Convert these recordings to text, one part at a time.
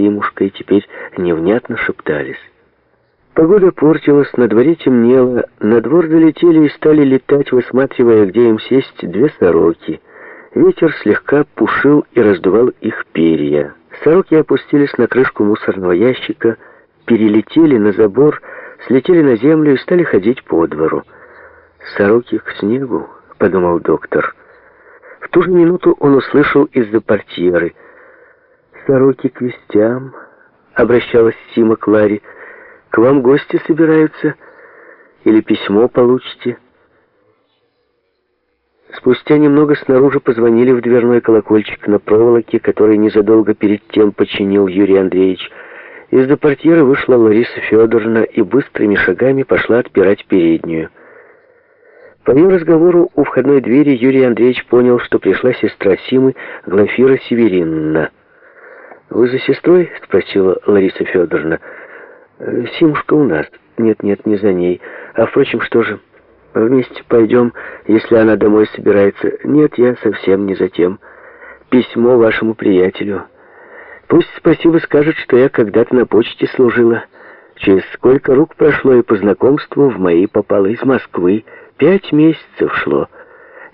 Симушкой теперь невнятно шептались. Погода портилась, на дворе темнело, на двор залетели и стали летать, высматривая, где им сесть, две сороки. Ветер слегка пушил и раздувал их перья. Сороки опустились на крышку мусорного ящика, перелетели на забор, слетели на землю и стали ходить по двору. «Сороки к снегу», — подумал доктор. В ту же минуту он услышал из-за портьеры. «Сороки к вестям», — обращалась Сима к Ларе, — к вам гости собираются? Или письмо получите?» Спустя немного снаружи позвонили в дверной колокольчик на проволоке, который незадолго перед тем починил Юрий Андреевич. Из-за портьеры вышла Лариса Федоровна и быстрыми шагами пошла отпирать переднюю. По ее разговору у входной двери Юрий Андреевич понял, что пришла сестра Симы, Глафира Северинна. «Вы за сестрой?» — спросила Лариса Федоровна. Э, Симушка у нас. Нет-нет, не за ней. А, впрочем, что же? Вместе пойдем, если она домой собирается. Нет, я совсем не за тем. Письмо вашему приятелю. Пусть спасибо скажет, что я когда-то на почте служила. Через сколько рук прошло и по знакомству в мои попало из Москвы. Пять месяцев шло.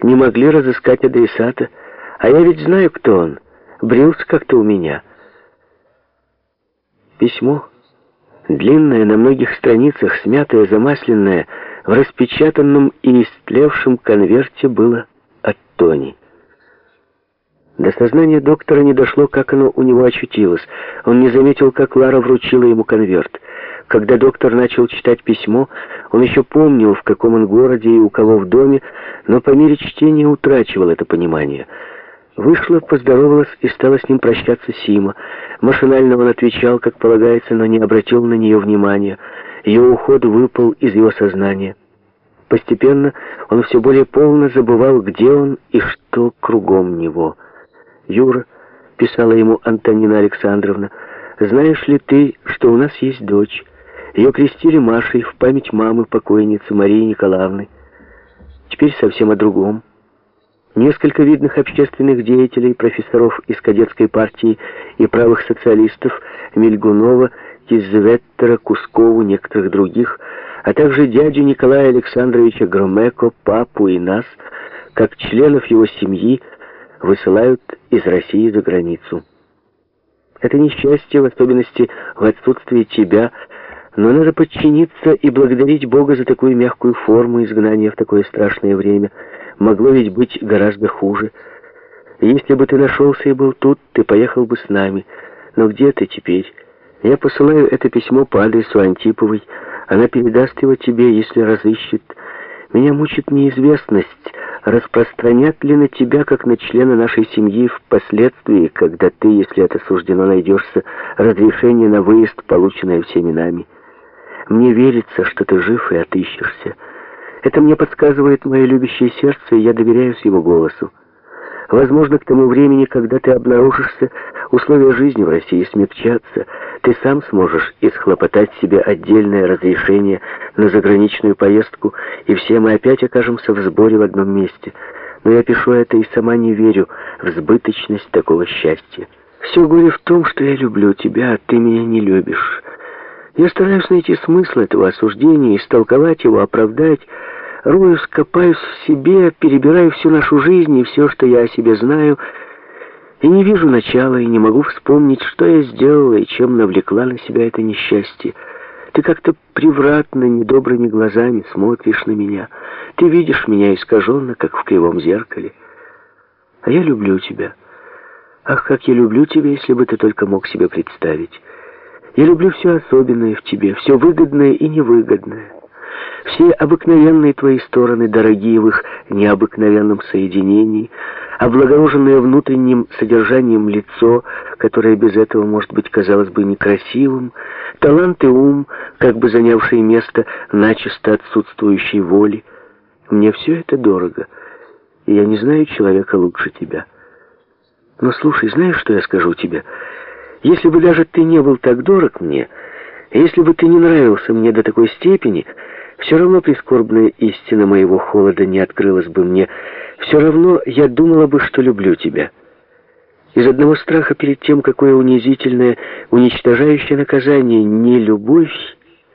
Не могли разыскать адресата. А я ведь знаю, кто он. Брился как-то у меня. Письмо длинное, на многих страницах, смятое, замасленное, в распечатанном и истлевшем конверте было от Тони. До сознания доктора не дошло, как оно у него очутилось. Он не заметил, как Лара вручила ему конверт. Когда доктор начал читать письмо, он еще помнил, в каком он городе и у кого в доме, но по мере чтения утрачивал это понимание — Вышла, поздоровалась и стала с ним прощаться Сима. Машинально он отвечал, как полагается, но не обратил на нее внимания. Ее уход выпал из его сознания. Постепенно он все более полно забывал, где он и что кругом него. «Юра», — писала ему Антонина Александровна, — «знаешь ли ты, что у нас есть дочь? Ее крестили Машей в память мамы покойницы Марии Николаевны. Теперь совсем о другом». Несколько видных общественных деятелей, профессоров из кадетской партии и правых социалистов Мельгунова, Кизветтера, Кускову, некоторых других, а также дядю Николая Александровича Громеко, папу и нас, как членов его семьи, высылают из России за границу. Это несчастье, в особенности в отсутствии тебя, но надо подчиниться и благодарить Бога за такую мягкую форму изгнания в такое страшное время – Могло ведь быть гораздо хуже. Если бы ты нашелся и был тут, ты поехал бы с нами. Но где ты теперь? Я посылаю это письмо по адресу Антиповой. Она передаст его тебе, если разыщет. Меня мучит неизвестность, распространят ли на тебя, как на члена нашей семьи, впоследствии, когда ты, если это суждено, найдешься, разрешение на выезд, полученное всеми нами. Мне верится, что ты жив и отыщешься. Это мне подсказывает мое любящее сердце, и я доверяюсь его голосу. Возможно, к тому времени, когда ты обнаружишься, условия жизни в России смягчатся, ты сам сможешь исхлопотать себе отдельное разрешение на заграничную поездку, и все мы опять окажемся в сборе в одном месте. Но я пишу это и сама не верю в сбыточность такого счастья. Все горе в том, что я люблю тебя, а ты меня не любишь. Я стараюсь найти смысл этого осуждения, истолковать его, оправдать, Роюсь, копаюсь в себе, перебираю всю нашу жизнь и все, что я о себе знаю, и не вижу начала, и не могу вспомнить, что я сделала и чем навлекла на себя это несчастье. Ты как-то превратно, недобрыми глазами смотришь на меня. Ты видишь меня искаженно, как в кривом зеркале. А я люблю тебя. Ах, как я люблю тебя, если бы ты только мог себе представить. Я люблю все особенное в тебе, все выгодное и невыгодное. Все обыкновенные твои стороны, дорогие в их необыкновенном соединении, облагороженное внутренним содержанием лицо, которое без этого, может быть, казалось бы некрасивым, талант и ум, как бы занявшие место начисто отсутствующей воли. Мне все это дорого, и я не знаю человека лучше тебя. Но слушай, знаешь, что я скажу тебе? Если бы даже ты не был так дорог мне, если бы ты не нравился мне до такой степени, все равно прискорбная истина моего холода не открылась бы мне. Все равно я думала бы, что люблю тебя. из одного страха перед тем, какое унизительное, уничтожающее наказание не любовь,